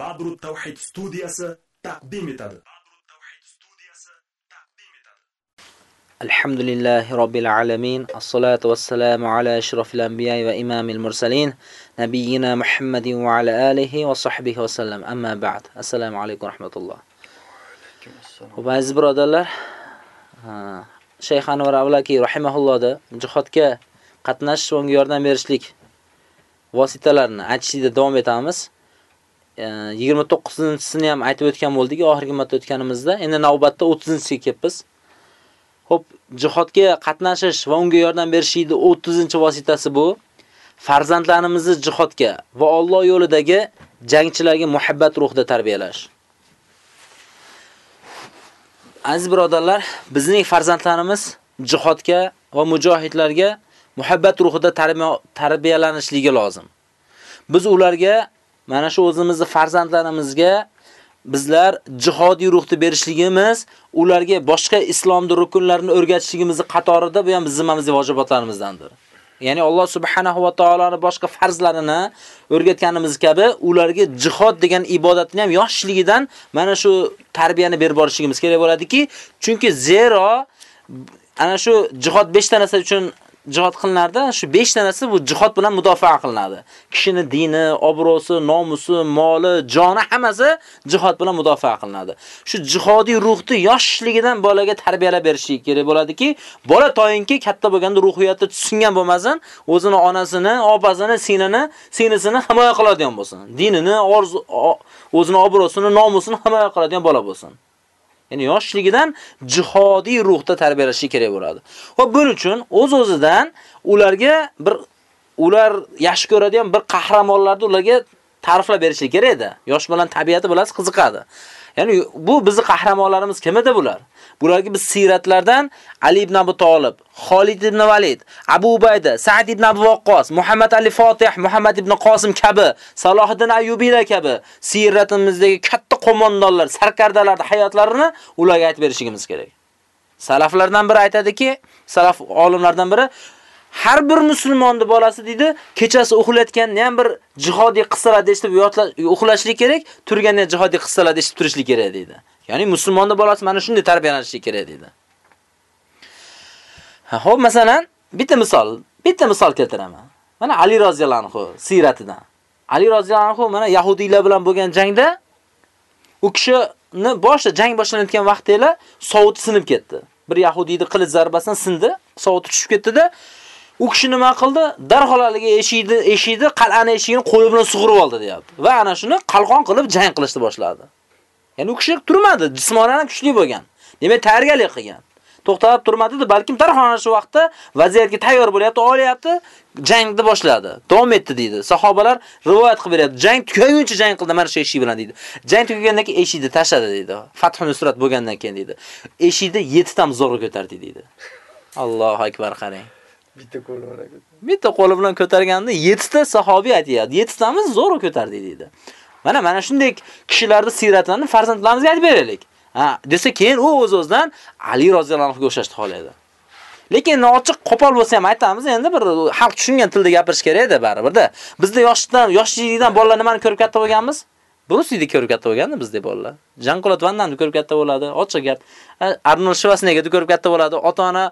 badru Tawhid studiyasi taqdim etadi. Alhamdulillahi robbil alamin. Assalotu vassalamu ala ashrofil anbiya'i va imamil mursalin nabiyina muhammadin va ala alihi va sahbihi vasallam amma ba'd. Assalomu alaykum rahmatulloh. Va aziz birodarlar Shayx Anwar Avlaki rahimahullohda jihodga qatnashish va unga yordam berishlik vositalarini aytishda davom etamiz. 29-sini ham aytib o'tgan bo'ldik oxirgi marta o'tganimizda. Endi navbatda 30-siga kelibmiz. Xo'p, jihodga qatnashish va unga yordam berishni 30-vositasi bu farzandlarimizni jihodga va Alloh yo'lidagi jangchilarga muhabbat ruhida tarbiyalash. Aziz birodarlar, bizning farzandlarimiz jihodga va mujohidlarga muhabbat ruhida tarbiyalanishligi lozim. Biz ularga mana shu o'zimizni farzandlarimizga bizlar jihodiy ruhni berishligimiz, ularga boshqa islomning rukunlarini o'rgatishligimiz qatorida bu ham zimmamizdagi zimmamizning vojibotlarimizdandir. Ya'ni Alloh subhanahu va taoloning boshqa farzlarini o'rgatganimiz kabi ularga jihod degan ibodatni ham yoshligidan mana shu tarbiyani berib borishimiz kerak bo'ladiki, chunki zero ana shu jihod 5 ta narsa uchun jihad qilinardi, shu 5 tanasi bu jihad bilan mudofaa qilinadi. Kishini dini, obro'si, nomusi, moli, joni hammasi jihad bilan mudofaa qilinadi. Shu jihodiy ruhni yoshligidan bolaga tarbiyalab berish kerak bo'ladiki, bola toyinki katta bo'lganda ruhiyati tushungan bo'lmasin, o'zini onasini, opasini, sinini, sinisini himoya qiladigan bo'lsin. Dinini, orzu, o'zini obro'sini, nomusini himoya qiladigan bola bo'lsin. Ya'ni yoshligidan jihodiy ruhda tarbiyalashi kerak bo'ladi. Va buning uchun o'z-o'zidan ularga bir ular yaxshi ko'radigan bir qahramonlarni ularga ta'riflab berish kerak edi. Yosh bilan tabiati bilan qiziqadi. Ya'ni bu bizning qahramonlarimiz kim edi bular? Bularga biz siyratlardan Ali ibn Abi Talib, Xolid ibn Valid, Abu Ubayda, Sa'd ibn Abi Waqqas, Muhammad Ali Fatih, Muhammad ibn Qosim kabi, Salohiddin Ayyubiylar kabi siyratimizdagi katta qo'mondonlar, sarkardalarning hayotlarini ularga aytib berishimiz kerak. Salaflardan biri aytadiki, salaf olimlardan biri har bir musulmonning bolasi deydi, kechasi uxlayotganda ham bir jihodiy qissalar eshitib uxlashlik kerak, turganda jihodiy qissalar eshitib turishlik kerak deydi. Ya'ni musulmonning bolasi mana shunday tarbiyalanishi kerak deydi. Ha, xo'p, masalan, bitta misol, bitta misol keltiraman. Mana Ali roziyallohu anhu siratidan. Ali roziyallohu anhu mana yahudiylar bilan bo'lgan jangda u kishini boshda jang boshlanayotgan vaqtda sovuti sinib ketdi. Bir yahudiyni qilich zarbasidan sindi, sovuti tushib ketdi-da, u kishi nima qildi? Darhol haligi eshikni, eshikni, qal'ani eshigini qo'li bilan sug'urib oldi, deyapti. Va ana shuni qalqon qilib jang qilishni boshladi. Ya'ni u kishi turmadi, jismonan kuchli bo'lgan. Demak, tayyorgarlik qilgan. To'xtab turmadi-da, balkim tarxona shu vaqtda vaziyatga tayyor bo'lyapti, olyapti, jangni boshladi. Davom etdi deydi. Sahobalar rivoyat qilib beryapti. Jang tugaguncha jang qildi mana shu eshik bilan deydi. Jang tugagandan keyin eshikni tashladi deydi. Fathun Nusrat bo'lgandan keyin deydi. Eshikni 7 tam zo'r ko'tardi deydi. Allohu akbar qarang. Bitta qo'li bilan ko'tardi. Bitta qo'li bilan ko'targanda 7 ta sahobiy aytayapti. 7 tamiz zo'r ko'tardi deydi. Mana mana shunday kishilarning siyratlarini farzandlarimizga aytib beraylik. Ha, desa keyin u o'z-o'zidan Ali roziyallohu anhuga o'xshashni xohlaydi. Lekin ochiq qo'pol bo'lsa ham aytamiz, endi bir xalq tushungan tilda gapirish kerak edi baribirda. Bizda yoshdan, yoshlikdan bolalar nimani ko'rib katta bo'lganmiz? Brusidi ko'rib katta bo'lganda bizda bolalar. Jean-Claude Van Damme ko'rib katta bo'ladi, ochiq gap. Arnold Schwarzenegger ko'rib katta bo'ladi. Ota-ona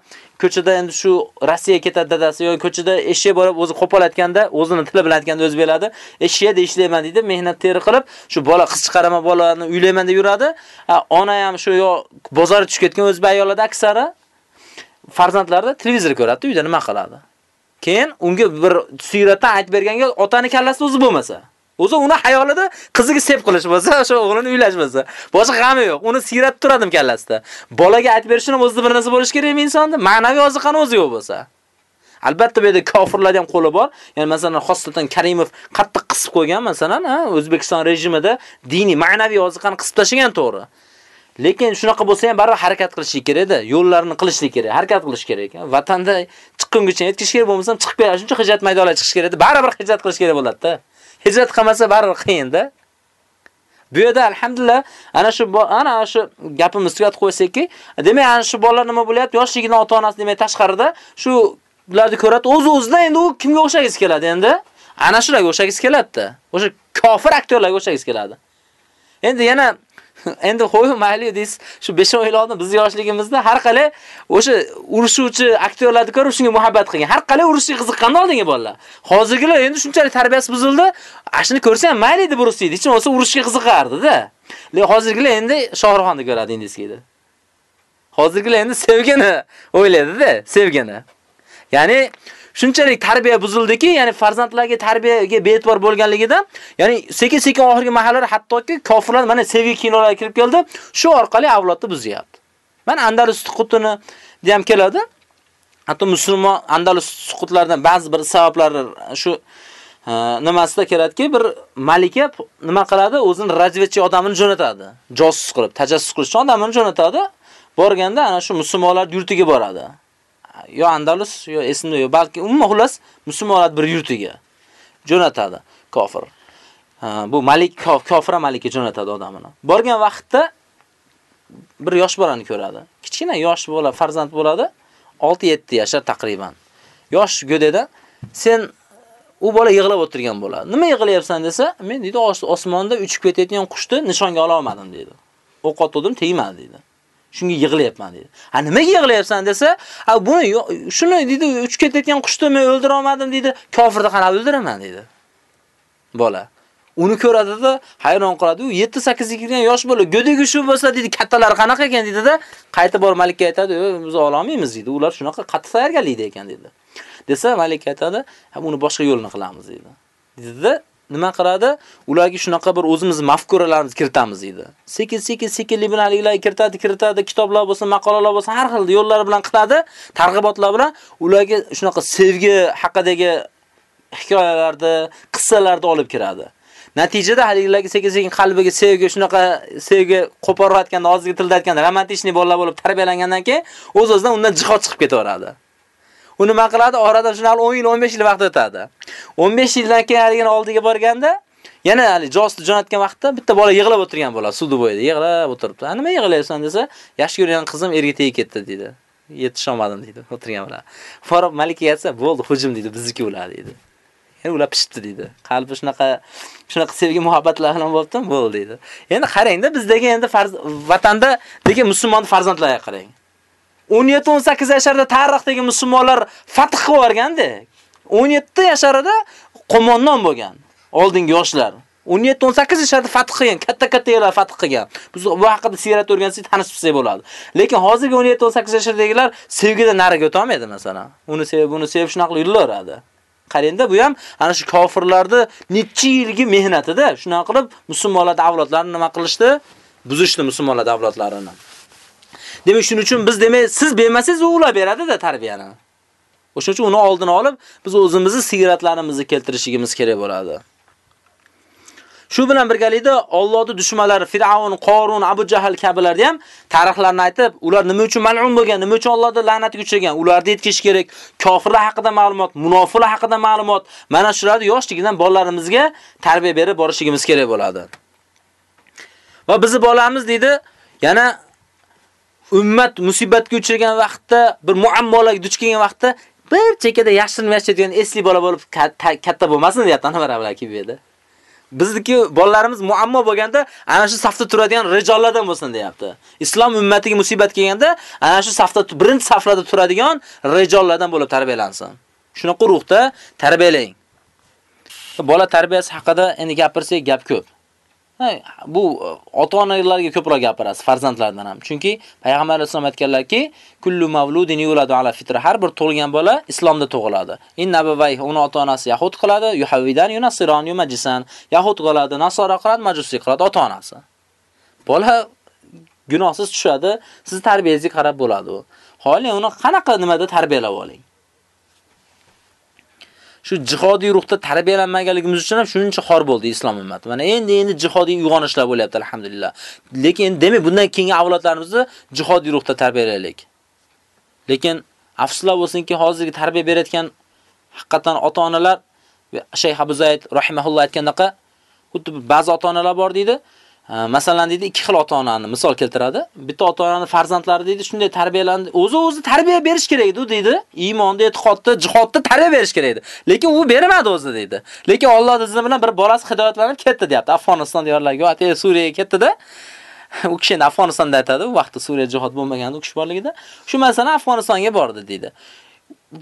ko'chada endi shu Rossiyaga ketadi dadasi yoki ko'chada eshak borib o'zi qo'polayotganda, o'zini tili bilan aytganda o'zi beradi. Eshakda ishlayman deydi, mehnat teri qilib, shu bola qiz chiqaraman bolani uylayman deb yuradi. Ona ham shu yo bozorga tushib ketgan o'z ayollarda aksari farzandlarda televizor ko'radi, uyda nima qiladi? Keyin unga bir siyratdan aytib berganga otani kallasi o'zi bo'lmasa O'zi uni hayolida qiziga sep qilish bo'lsa, o'sha o'g'lini uylash bo'lsa, boshqa g'ami yo'q. Uni siyrat turadim kallasida. Bolaga aytib berishni o'zida bir narsa bo'lish kerakmi insonda? Ma'naviy oziqani o'zi yo'q bo'lsa. Albatta bu yerda kofirlar ham qo'li bor. Ya'ni masalan, xosatan Karimov qattiq qisib qo'ygan, masalan, O'zbekiston rejimida diniy, ma'naviy oziqani qisib tashlagan to'g'ri. Lekin shunaqa bo'lsa ham baribir harakat qilish kerak-da, yo'llarini qilishlik kerak, harakat qilish kerak. Vatanda chiqqungacha yetkish kerak bo'lmasa, chiqib kelar, shuncha hijrat maydoniga chiqish kerak. Baribir hijrat qilish kerak bo'ladi-da. Hijrat qilmasa baribir qiyinda. Bu yerda alhamdulillah ana shu ana shu gapimizni tugatib qo'ysakki, demak ana shu bolalar nima bo'lyapti? Yoshligidan ota-onasi demak tashqarida shu ularni ko'radi, o'z-o'zidan endi u kimga o'xshagiz keladi endi? Ana shularga o'xshagiz keladi-da. O'sha kofir aktyorlarga o'xshagiz keladi. Endi yana endi qo'y mayli deysiz, shu 5 oylarni biz yoshligimizda har qalay o'sha urushuvchi aktyorlarni ko'rib shunga muhabbat qilgan. Har qalay urushga qiziqqan oldingi bolalar. Hozirgilar endi shunchalik tarbiyasi buzildi, ashuni ko'rsa ham mayli deb urushdi. Hech bo'lmasa urushga qiziqardi-da. Lekin hozirgilar endi Shohruxxonni ko'radi indeskiydi. Hozirgilar endi sevgini o'ylaydi-da, sevgini. Ya'ni shunchalik tarbiya buzildiki, ya'ni farzandlarga tarbiyaga be'tibor bo'lganligidan, ya'ni sekin-sekin oxirgi mahallar hattoki kofirlar mana sevgi kinolarga kirib keldi, shu orqali avlodni buzyapti. Mana Andalus suqutini ham keladi. Hatto musulmon Andalus suqutlaridan ba'zi bir sabablari shu e, nimasida keladiki, bir malika nima qiladi? O'zini razvedchi odamini jo'natadi. Josus qilib, tajassus qilish odamini jo'natadi. Borganda ana shu musulmonlar yurtiga boradi. Yo Andalus yo esimda yo'q, balki umuman xullas musulmonlar bir yurtiga jo'natadi kofir. bu Malik kofira Malikka jo'natadi odamini. Borgan vaqtda bir yosh bolani ko'radi. Kichkina yosh bola, farzand bo'ladi. 6-7 yashar taqriban. Yosh go'dada sen u bola yig'lab o'tirgan bo'ladi. Nima yig'layapsan desa, men deydi osmonda uchib ketayotgan qushni nishonga ola olmadim deydi. O'q otdim, tegmadi deydi. Shunga yig'layapman dedi. Ha nimaga yig'layapsan desa, ha buni shuni dedi, uchib ketayotgan qushni men o'ldira olmadim dedi. Kofirni qana o'ldiraman dedi. Bola. Uni ko'radi-da, hayron qoladi. U 7-8 ga kirgan yosh bola, go'dagi shu bo'lsa dedi, kattalar qanaqa ekan dedi-da, qaytib bor malikka aytadi, biz ololmaymiz dedi. Ular shunaqa qattiq tayyorgarlikda ekan dedi. Desa, malik aytadi, ha buni boshqa yo'lni qilamiz dedi. Dedi-da, nima qiladi? Ularga shunaqa bir o'zimiz mafkuralarimizni kiritamiz dedi. Sekin-sekin sekinlik bilan aliklarga kiritadi, kiritadi, kitoblar bo'lsin, maqolalar bo'lsin, har xil yo'llar bilan qiladi, targ'ibotlar bilan ularga shunaqa sevgi haqidagi hikoyalarni, qissalarni olib kiradi. Natijada haligilarga sekin-sekin qalbiga sevgi, shunaqa sevgi qo'porayotganda, hozirgi tilda aytganda romantikni bolalar bo'lib tarbiyalangandan keyin o'z-o'zidan undan jihod chiqib ketaveradi. U nima qiladi? Orada shunal 10 yil, 15 yil vaqt o'tadi. 15 yildan keyin haligini oldiga borganda, yana hali josti jo'natgan vaqtda bitta bola yig'lab o'tirgan bola suv bo'yida yig'lab o'tiribdi. "Nima yig'layapsan?" desa, "Yaxshi ko'rgan qizim erga tegib ketdi" dedi. Yetisholmadim dedi. O'tirgan bola. "Farob malikaga aytsa, "Bo'ldi, hujum" dedi, "Bizniki ular" dedi. Ya'ni ular pishibdi dedi. Qalbi shunaqa shunaqa sevgi muhabbatlar bilan bo'libdi, bo'ldi dedi. Endi qarangda bizdagi endi farz vatanda degan musulmon farzandlarga qarang. 17-18 yasharda tarixdagi musulmonlar fath qilib yuborganda, 17 yasharida qo'mondon bo'lgan oldingi yoshlar. 17-18 yasharda fath qilgan, katta-katta yerlar fath qilgan. Biz bu haqida siyrat o'rgansak, tanishib bilsak bo'ladi. Lekin hozirgi 17-18 yashardagilar sevgida nariga o'ta olmaydi masalan. Uni sevib, buni sevib shunaqa yillaradi. Qarangda, bu ham ana shu kofirlarni necha yilgi mehnatida shunaqa qilib musulmonlar davlatlarini nima qilishdi? Buzishdi musulmonlar davlatlarini. Demak, shuning uchun biz demak, siz bermasangiz u ular beradi-da tarbiyani. O'shuning uchun uni oldini olib, biz o'zimizni sigratlarimizni keltirishimiz kerak bo'ladi. Shu bilan birgalikda Allohning dushmanlari Fir'avn, Qorun, Abu Jahl kabilarni ham tarixlarni aytib, ular nima uchun mal'un bo'lgan, nima uchun Allohning la'natiga uchragan, ularni yetkish kerak. Kofirlar haqida ma'lumot, munofiqlar haqida ma'lumot, mana shularni yoshligidan bolalarimizga tarbiya berib borishimiz kerak bo'ladi. Va bizi bolamiz deydi, yana ummat musibatga uchragan vaqtda, bir muammolarga duch kelgan vaqtda bir chekada yashirinib yashaydigan esli bola bo'lib katta bo'lmasin deyapti ana bilan kelib edi. Bizniki bolalarimiz muammo bo'lganda ana shu safda turadigan rijollardan bo'lsin deyapti. Islom ummatiga musibat kelganda ana shu safda birinchi saflarda turadigan rijollardan bo'lib tarbiyalansin. Shunaqa ruhda tarbiyalang. Bola tarbiyasi haqida endi gapirsak gap ko'p. Bu e, ota-onalarga ko'proq gapirasiz farzandlardan ham. Chunki payg'ambar alayhisalom aytganlarki, kullu mavludin yuladu ala fitra. Har bir tug'ilgan bola islomda tug'iladi. Inna abavay uni ota-onasi yahud qiladi, yuhavidan yunasiron yumajisan. Yahud qiladi, nasora qiladi, majusi qiladi ota-onasi. Bola gunohsiz tushadi, siz tarbiyangizga qarab bo'ladi u. Holi uni qanaqa nimada tarbiyalab oling. Shu jihodiy ruhda tarbiyalanmaganligimiz uchun ham shuncha xor bo'ldi islom ummati. Mana endi endi jihodiy uyg'onishlar bo'lyapti alhamdulillah. Lekin demak bundan keyingi avlodlarimizni jihodiy ruhda tarbiyalaylik. Lekin afsuslar bo'lsinki, hozirgi tarbiya berayotgan haqiqatan ota-onalar Shayx Abu Zayd rahimahulloh aytgandaqa, xuddi ba'zi ota-onalar bor deydi. Masalan deydi, ikki xil ota-onani misol keltiradi. Bitta ota-onani farzandlari deydi, shunday tarbiyalandi. O'zi-o'zi tarbiya berish kerak edi, deydi. Iymonda, e'tiqodda, jihodda tarbiya berish kerak edi. Lekin u bermadi o'zi deydi. Lekin Alloh izni bilan bir bolasi hidoyatlanib ketdi, deyapti. Afg'oniston diyorlariga, yoki Suriyaga ketdi-da. u kishi endi Afg'onistonda aytadi, u vaqtda Suriya jihod bo'lmaganda u kishi borligida. Shu masalan Afg'onistonga bordi deydi.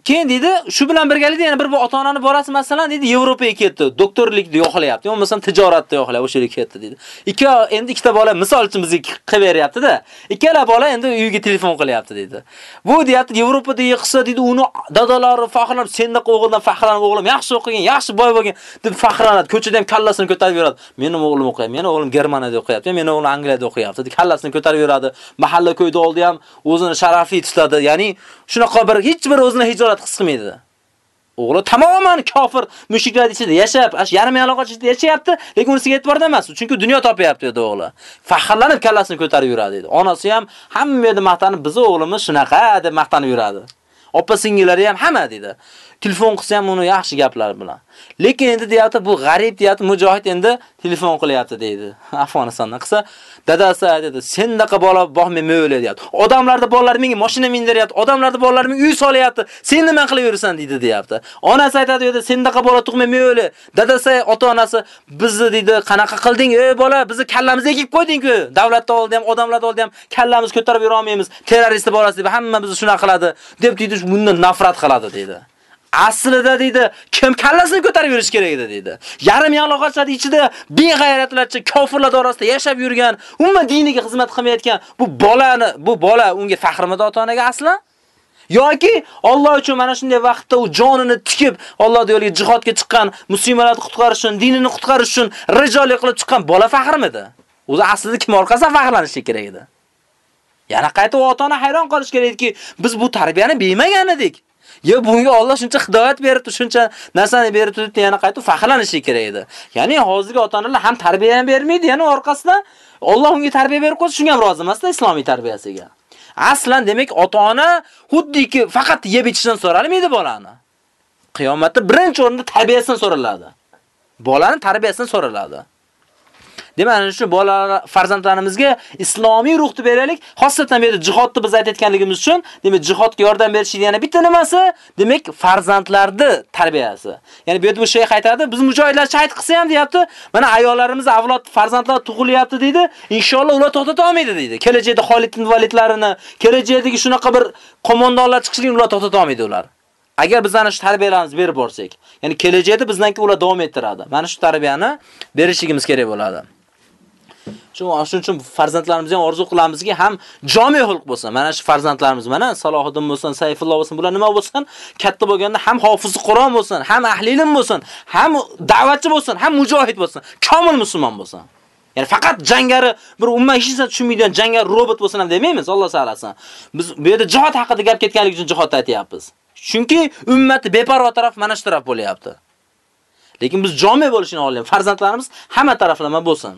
Keyin dedi, shu bilan birgalikda yana bir ota-onani borasi masalan dedi, Yevropaga ketdi. Doktorlikni yo'qlayapti, bo'lmasam tijoratni yo'qlay, o'sha yerga ketdi dedi. Ikki endi ikkita bola misol uchun bizga qilib beryapti-da. Ikkala bola endi uyiga telefon qilyapti dedi. Bu deyapti, Yevropada yiqsa dedi, uni dadalari faxrlanib, senda o'g'ildan faxrlanib, o'g'lim yaxshi o'qigan, yaxshi boy bo'lgan deb faxrlanadi. Ko'chada ham kallasini ko'tarib yuradi. Mening o'g'lim o'qiyapti, mening o'g'lim Germaniyada o'qiyapti, mening o'g'lim Angliyada o'qiyapti. deb Kallasini ko'tarib yuradi. Mahalla ko'yda oldi ham o'zini sharafli tutadi. Ya'ni shunaqa bir hech bir o'zini xijolat his qilmaydi. O'g'li tamoman kofir mushriklar ichida yashab, ash yarim yalog'och ichida yashayapti, lekin unisiga e'tiborda emas, chunki dunyo topyapti dedi o'g'li. Faxrlanib kallasini ko'tarib yuradi dedi. Onasi ham hamma yerda maqtanib, biz o'g'limiz shunaqa deb maqtanib yuradi. Opa singillari ham hamma dedi. Telefon qilsa ham uni yaxshi gaplar bilan. Lekin endi deyapti, bu g'arib deyapti, mujohid endi telefon qilyapti deydi. Afg'onistondan qilsa, dadasi dedi, "Sendaqa bola boqmayman o'ylaydi" deyapti. Odamlarda bolalar menga mashina mindiryapti, odamlarda bolalar menga uy solyapti. Sen nima qilib yurasan deydi deyapti. Onasi aytadi, "Dedi, sendaqa bola tug'mayman o'yla." Dadasi, ota-onasi bizni deydi, "Qanaqa qilding, ey bola? Bizni kallamizga ekib qo'yding-ku. Davlatda oldi ham, odamlarda oldi ham kallamiz ko'tarib yura olmaymiz. Terrorist bolasi deb hamma bizni shuna qiladi." deb deydi, bundan nafrat qiladi dedi. Aslida dedi, kim kallasini ko'tarib yurish kerak edi dedi. Yarim yalog'ochlar ichida beg'ayratlarcha kofirlar orasida yashab yurgan, umma diniga xizmat qilmayotgan bu bolani, bu bola unga faxrmidi ota-onaga aslan? yoki Alloh uchun mana shunday vaqtda u jonini tikib Alloh yo'liga jihodga chiqqan, musulmonlarni qutqarish uchun, dinini qutqarish uchun rijolik qilib chiqqan bola faxrmidi? O'zi aslida kim orqasidan faxrlanishi kerak edi? Yana qaytib ota-ona hayron qolish kerak biz bu tarbiyani bilmagan edik. Yo bunga Alloh shuncha hidoyat beribdi, shuncha narsani beribdi deb yana qaytib faxrlanishi kerak edi. Ya'ni hozirgi ota-onalar ham tarbiya ham bermaydi, yana orqasidan Alloh unga tarbiya berib qo'ysa, shunga ham rozi emasda islomiy tarbiyasiga. Aslan demak ota-ona xuddiki faqat yeb ichishdan so'ralmaydi bolani. Qiyomatda birinchi o'rinda tarbiyasidan so'raladi. Bolani tarbiyasidan so'raladi. Demak, shu bolalar farzandlarimizga islomiy ruhni beraylik. Xossatan bu yerda jihodni biz aytayotganligimiz uchun, demak, jihodga yordam berishning yana bitta nimasi, demak, farzandlarni tarbiyasi. Ya'ni bu yerda bu shayx aytadi, biz mujohidlar shahid qilsa ham deyapti, mana ayollarimiz avlod farzandlar tug'ilyapti deydi. Inshaalloh ular to'xtata olmaydi deydi. Kelajakda Xolidning ibn Validlarini, kelajakdagi shunaqa bir qo'mondonlar chiqishini ular to'xtata olmaydi ular. Agar biz ana shu tarbiyalarimizni berib borsak, ya'ni kelajakda biznanki ular davom ettiradi. Mana shu tarbiyani berishimiz kerak bo'ladi. Shuning uchun farzandlarimizga orzu qilamizki, ham jami xulq bo'lsin. Mana shu farzandlarimiz mana Salohiddin bo'lsin, Sayfulloh bo'lsin, bular nima bo'lsin? Katta bo'lganda ham hofizi Qur'on bo'lsin, ham ahli ilm bo'lsin, ham da'vatchi bo'lsin, ham mujohid bo'lsin, komil musulmon bo'lsin. Ya'ni faqat jangari bir umma hech narsa tushunmaydigan jangari robot bo'lsin ham demaymiz, Alloh saqlasin. Biz bu yerda jihad haqida gap ketganligi uchun jihad aytyapmiz. Chunki ummatni beparvo taraf mana shu taraf bo'lyapti. Lekin biz jami bo'lishini xohlaymiz. Farzandlarimiz hamma taraflama bo'lsin.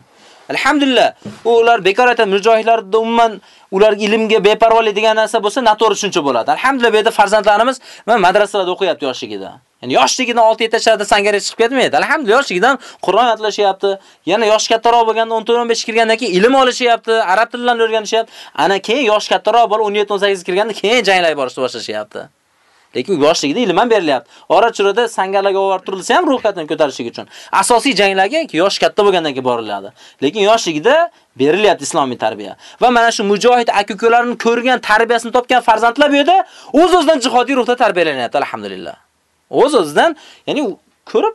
Alhamdulillah, ular bekor aytadi, mujohidlarda umuman ular ilmga beparvolik degan narsa bo'lsa, noto'g'ri tushuncha bo'ladi. Alhamdulillah, bu yerda farzandlarimiz madrasalarda o'qiyapti yoshligida. Ya'ni yoshligidan 6-7 yoshlarda sangarga chiqib ketmaydi. Alhamdulillah, yoshligidan Qur'on yodlashyapti. Yana yosh kattaroq bo'lganda 14-15 kirgandan keyin ilm olishyapti, arab tilini o'rganishyapti. Ana keyin yosh kattaroq bo'lib 17-18 kirganda keyin janglay borishni boshlashyapti. Lekin yoshligida ilm ham berilyapti. Ora-chirada sangarlarga olib turilsa ham ruhiyatni ko'tarish uchun. Asosiy janglarga yosh katta bo'lgandan keyin boriladi. Lekin yoshligida berilyapti islomiy tarbiya. Va mana shu mujohid aka-ukalarning ko'rgan tarbiyasini topgan farzandlar bu yerda o'z-o'zidan jihodiy ruhda tarbiyalanyapti, alhamdulillah. O'z-o'zidan, ya'ni ko'rib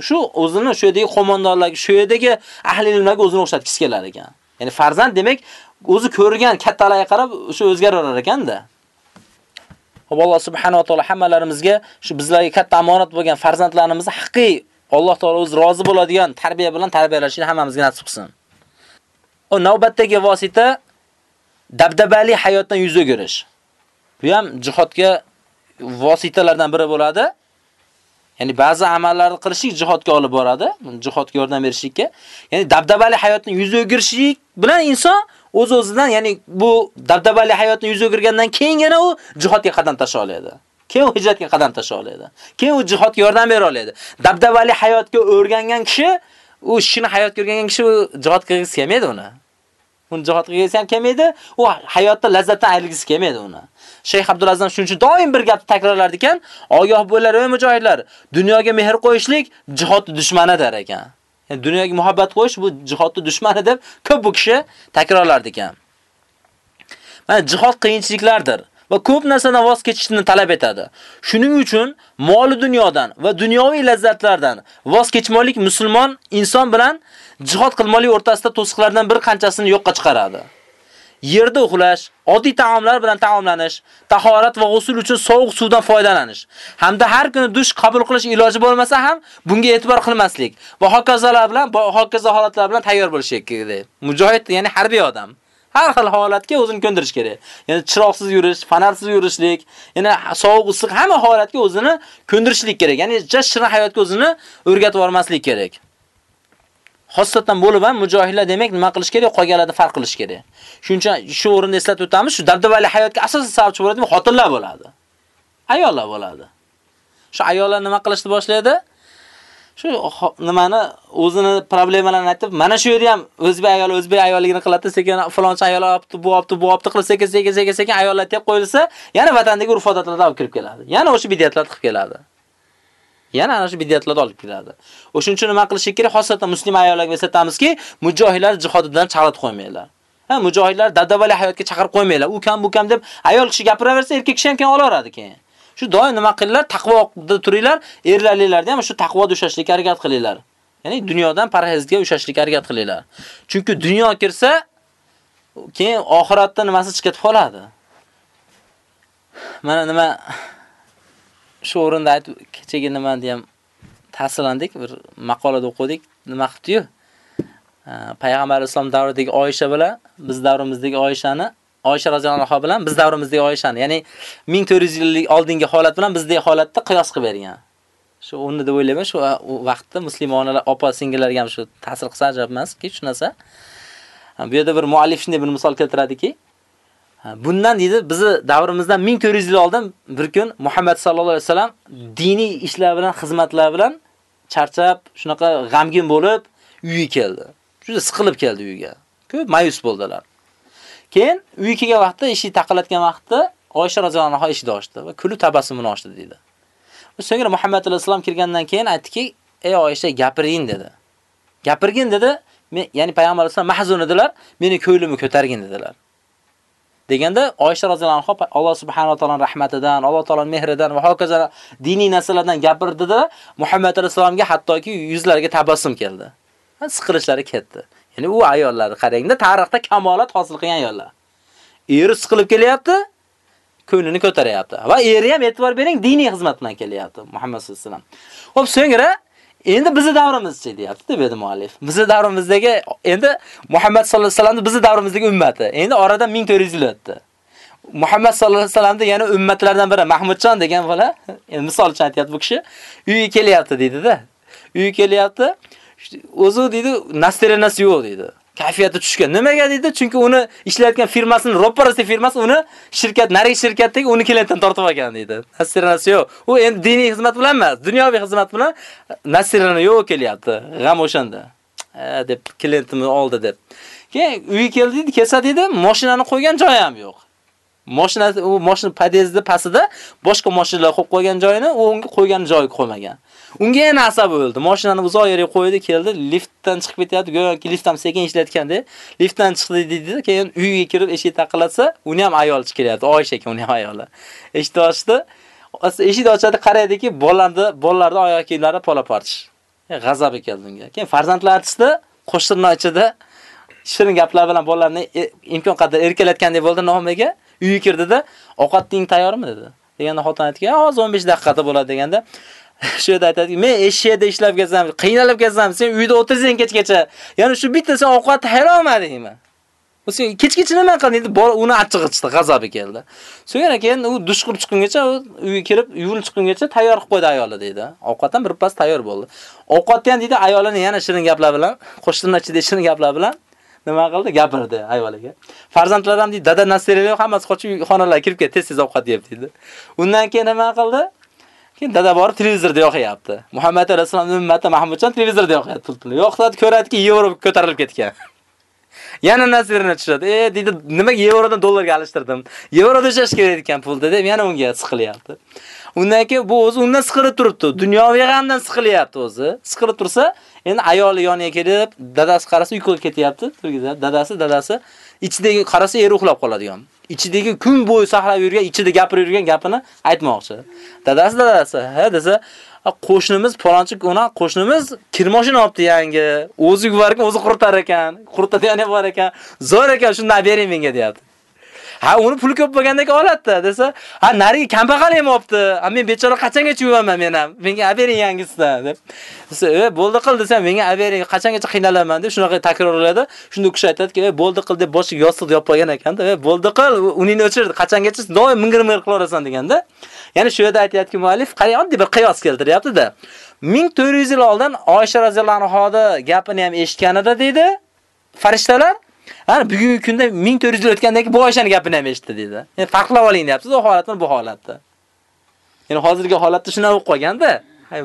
shu o'zini shu yerdagi qo'mondonlarga, shu yerdagi ahli ilmlarga o'zini o'xshatgisi kelar ekan. Ya'ni farzand demak, o'zi ko'rgan kattalarga qarab o'sha o'zgarar ekan-da. Va Alloh subhanahu va taolo hammalarimizga shu bizlarga katta omonat bo'lgan farzandlarimizni haqiqiy Alloh taolo o'zi rozi bo'ladigan tarbiya bilan tarbiyalashni hammamizga nasib qilsin. O navbatdagi vosita dabdabali hayotdan yuz o'girish. Bu ham jihodga vositalardan biri bo'ladi. Ya'ni ba'zi amallarni qilishlik jihodga olib boradi, jihodga yordam berishlikka. Ya'ni dabdabali hayotni yuz o'girishlik bilan inson o'z-o'zidan, ya'ni bu dabdabali hayotni yuz o'girgandan keyingina u jihodga qadam tasha oladi. Keyin u qadam tasha oladi. Keyin u jihodga yordam bera oladi. Dabdabali hayotga o'rgangan kishi u ishini hayot ko'rgan kishi u qilgisi kelmaydi uni. Uni jihod qilgisi ham kelmaydi, u hayotda lazzatdan ayrilgisi kelmaydi uni. Shayx Abdulazam shuning uchun doim bir gapni takrorlar ekan, ogoh bo'lar ey mujohidlar, dunyoga mehr qo'yishlik jihad dushmani der ekan. Yani dunyoga muhabbat qo'yish bu jihodning dushmani deb ko'p bu kishi takrorlar ekan. Mana jihod qiyinchiliklardir. va ko'p narsadan voz kechishni talab etadi. Shuning uchun mol dunyodan va dunyoviy lazzatlardan voz kechmoqlik musulmon inson bilan jihod qilmoqlik o'rtasida to'siqlardan bir qanchasini yo'qqa chiqaradi. Yerda uxlash, oddiy taomlar bilan taomlanish, tahorat va g'usul uchun sovuq suvdan foydalanish hamda har kuni dush qabul qilish iloji bo'lmasa ham bunga e'tibor qilmaslik va hokazolar bilan hokazo holatlar bilan tayyor bo'lish kerak. Mujohid, ya'ni harbiy odam. Har xil holatga o'zini ko'ndirish kerak. Ya'ni chiroqsiz yurish, fanarsiz yurishlik, ya'ni sovuq issiq hamma holatga o'zini ko'ndirishlik kerak. Ya'ni shirin hayotga o'zini o'rgatib olmaslik kerak. Xossatan bo'lib ham mujohidlar demak nima qilish kerak? qolganlarni farq qilish kerak. Shuncha shu o'rinda eslatib o'tamiz, shu dabdabali hayotga asosiy sababchi bo'ladimi? xotinlar bo'ladi. Ayollar bo'ladi. Shu ayollar nima qilishni boshlaydi? shu nimani o'zini problemalarini aytib, mana shu yerda ham o'zbek ayoli o'zbek ayolligini qiladi, sekin falonchi ayol olibdi, bu olibdi, bu olibdi qilib sekin sekin sekin sekin ayollar deb qo'yilsa, yana vatandagi urf-odatlarga olib kirib keladi. Yana o'sha bidiyatlarni qilib keladi. Yana ana shu bidiyatlarni olib keladi. O'shuning uchun nima qilish kerak? Xosatan musulmon ayollarga eslatamizki, mujohidlar jihodidan chaqirib qo'ymanglar. Ha, mujohidlar dadavali hayotga chaqirib qo'ymanglar. U kam bu kam deb ayol kishi gapiraversa, erkak kishi ham keyin olaveradi keyin. Shu doim nima qilinglar? Taqvoda turinglar, erlarliklarda ham shu taqvoda ushashlikka harakat qilinglar. Ya'ni dunyodan parhezga ushashlikka harakat qilinglar. Chunki dunyo kirsa, keyin oxiratda nimasi chiqib qoladi. Mana nima shu o'rinda aytib kechagi nima ham ta'sirlandik, bir maqolada o'qidik, nima qildi-yu? Payg'ambar islom davridagi Oysha bilan biz davrimizdagi Oyshani Oysha roziyallohu anha bilan biz davrimizdagi Oyshani, ya'ni 1400 yillik oldingi holat bilan bizdagi holatda qiyos qilib bergan. Shu o'rni deb o'ylayman, shu vaqtda musulmonlar opa singillarga ham shu ta'sir qilsa ajab emaski, shu narsa. Bu yerda bir muallif shunday bir misol keltiradiki, bundan dedi bizi davrimizdan 1400 yil oldin bir kun Muhammad sallallohu alayhi vasallam diniy ishlar bilan, xizmatlar bilan charchab, shunaqa g'amgin bo'lib uyiga keldi. Juda siqilib keldi uyga. Ko'p mayus bo'ldilar. Keyin uyiga kelgan vaqtda eshik taqilatgan vaqtda Oysha roziyallohu anha eshikni ochdi va kulib tabassumini ochdi dedi. So'ngra Muhammad alayhisalom kirgandan keyin aytdiki, "Ey Oysha, gapiring" dedi. Gapirgin dedi. Men, ya'ni payg'ambar alayhisalom mahzun edilar, meni ko'nglimni ko'targin dedilar. Deganda Oysha roziyallohu anha Alloh subhanahu va taoloning rahmatidan, Alloh taoloning mehridan va hokazo diniy narsalardan gapirdida Muhammad sallamga hattoki yuzlariga tabassum keldi. Siqilishlari ketdi. Ya'ni u ayollarni qarangda tarixda kamolat hosil qilgan ayollar. Eri siqilib kelyapti, ko'nglini ko'taryapti. Va eri ham e'tibor bering, diniy xizmat bilan kelyapti Muhammad sollallohu alayhi vasallam. Xo'p, so'ngra endi bizi davrimizchi deyapti, dedi muallif. Bizi davrimizdagi endi Muhammad sollallohu alayhi vasallamni bizi davrimizdagi ummati. Endi oradan 1400 yil o'tdi. Muhammad sallallohu alayhi vasallamda yana ummatlardan biri Mahmudjon degan bola, endi misol uchun aytyapti bu kishi, uyga kelyapti dedi-da. Uyga kelyapti. o'zi deydi, nasterenasi yo'q deydi. Kayfiyati tushgan. Nimaga deydi? Chunki uni ishlayotgan firmasini, ro'parasi firmasi uni shirkat, nari shirkatdagi uni klientdan tortib olgan deydi. Nasirasi yo'q. U endi diniy xizmat bilan emas, dunyoviy xizmat bilan nasirani yo'q kelyapti. G'am o'shanda. deb klientimni oldi deb. Keyin uyga keldi deydi, kelsa deydi, mashinani qo'ygan joyi ham yo'q. Mashina u mashina podyezdda pastida boshqa mashinalar qo'yib qo'ygan joyini u unga qo'ygan joyi qo'ymagan. Unga yana asab bo'ldi. Mashinani uzoq yerga qo'ydi, keldi, liftdan chiqib ketyapti. Go'yoki lift ham sekin ishlatganda, liftdan chiqdi dedi, keyin uyga kirib eshik taqillatsa, uni ham ayol chiqyapti. Oysha ekan, uni ham ayoli. Eshikni ochdi. Eshikni ochadi, qaraydiki, bolalarni, bolalarni oyoq kiyimlari polapartish. E, G'azabi keldi unga. Keyin farzandlar tushdi, qo'shtirnoq ichida shirin gaplar bilan bolalarni e, imkon qadar erkalatgandek bo'ldi nomiga. Uyga kirdida, "Ovqating tayyormi?" dedi. Deganda xotin aytgan, "Hozir 15 daqiqada bo'ladi" deganda, shu yerda aytadiki, men eshikda ishlab kelsam, qiynalib kelsam, sen uyda o'tirsang kechgacha. Ya'ni shu bitta sen ovqat tayyorlamadingmi? Sen kechgacha nima qilding? Uni achchig'i chiqdi, g'azabi keldi. So'ngra keyin u dush qilib chiqqungacha, uyga kirib, yuvinib chiqqungacha tayyor qilib qo'ydi ayoli deydi. Ovqat ham birpas tayyor bo'ldi. Ovqatni ham deydi ayolini yana shirin gaplar bilan, qo'shnilar ichida shirin gaplar bilan nima qildi? Gapirdi ayoliga. Farzandlar ham deydi, dada nasiralar hammasi qochib xonalarga kirib ketdi, tez-tez ovqat yeb deydi. Undan keyin nima qildi? Keyin dada borib televizorda yoqyapti. Muhammad rasululloh ummati Mahmudjon televizorda yoqyapti pulni. Yoqsa ko'radiki, yevro ko'tarilib ketgan. Yana nazirini tushadi. E, deydi, nima yevrodan dollarga alishtirdim. Yevroda yashash kerak ekan pulda deb yana unga siqilyapti. Undan keyin bu o'zi undan siqilib turibdi. Dunyoviy g'amdan siqilyapti o'zi. Siqilib tursa, endi ayoli yoniga kelib, dadasi qarasa uyquga ketyapti. Dadasi, dadasi ichidagi qarasa eri uxlab qoladigan. Ichidagi kun bo'yi saqlab yurgan, ichida gapirib yurgan gapini aytmoqchi. Dadasi, dadasi, ha desa, qo'shnimiz palonchi ona qo'shnimiz kir mashina olibdi yangi. O'zi yuvargan, o'zi quritar ekan. Quritadigan bor ekan. Zo'r ekan, shundan bering menga deyapti. Ha, uni pul ko'p bo'lgandagi keyin oladida desa, ha, narigi kambag'al ham olibdi. Ha, men bechora qachongacha yuvaman men ham. Menga abering yangisidan deb. Desa, "E, bo'ldi qil" desam, menga abering, qachongacha qiynalaman deb shunaqa takrorlaydi. Shunda u kishi aytadiki, "E, bo'ldi qil" deb boshiga yostiq yopib qo'ygan ekanda, "E, bo'ldi qil, uningni o'chir, qachongacha doim mingir-mingir qilaverasan" deganda. Ya'ni shu yerda aytayotgan muallif qarang, oddiy bir qiyos keltiryapti-da. 1400 yil oldin Oysha roziyallohu anhoda gapini ham eshitganida deydi, farishtalar Ana bugungi kunda 1400 yil o'tgandan keyin bu Oyshaning gapini ham eshitdi dedi. Endi farqlab oling deyapsiz, u holatni bu holatda. Ya'ni hozirgi holatda shuni o'qib qolganda,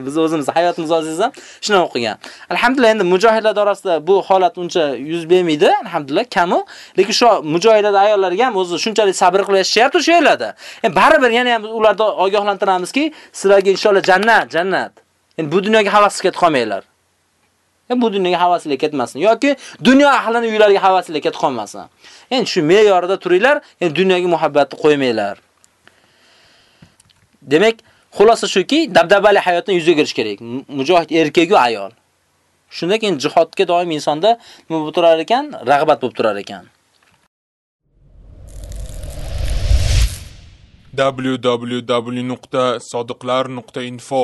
biz o'zimiz hayotimiz oziz ham shuni o'qigan. Alhamdulillah endi mujohidlar orasida bu holat uncha yuz bermaydi, alhamdulillah kamu, lekin shu mujohidlar ayollarga ham o'zi shunchalik sabr qilib yashayapti o'sha yerlarda. Endi baribir yana ham ularni ogohlantiramizki, sizlarga inshaalloh jannat, jannat. Endi bu dunyoga havas qilib qolmanglar. E, bu dunyoga havaslik ketmasin yoki dunyo ahlini uylariga havaslik ketib qolmasin. Endi shu me'yorida turinglar, endi dunyoga muhabbatni qo'ymanglar. Demak, xulosa shuki, dabdabali hayotni yuzaga kirish kerak. Mujohid erkak va ayol. Shundan keyin jihodga doim insonda nima bo'lib turar ekan? Rag'bat bo'lib turar ekan. www.sodiqlar.info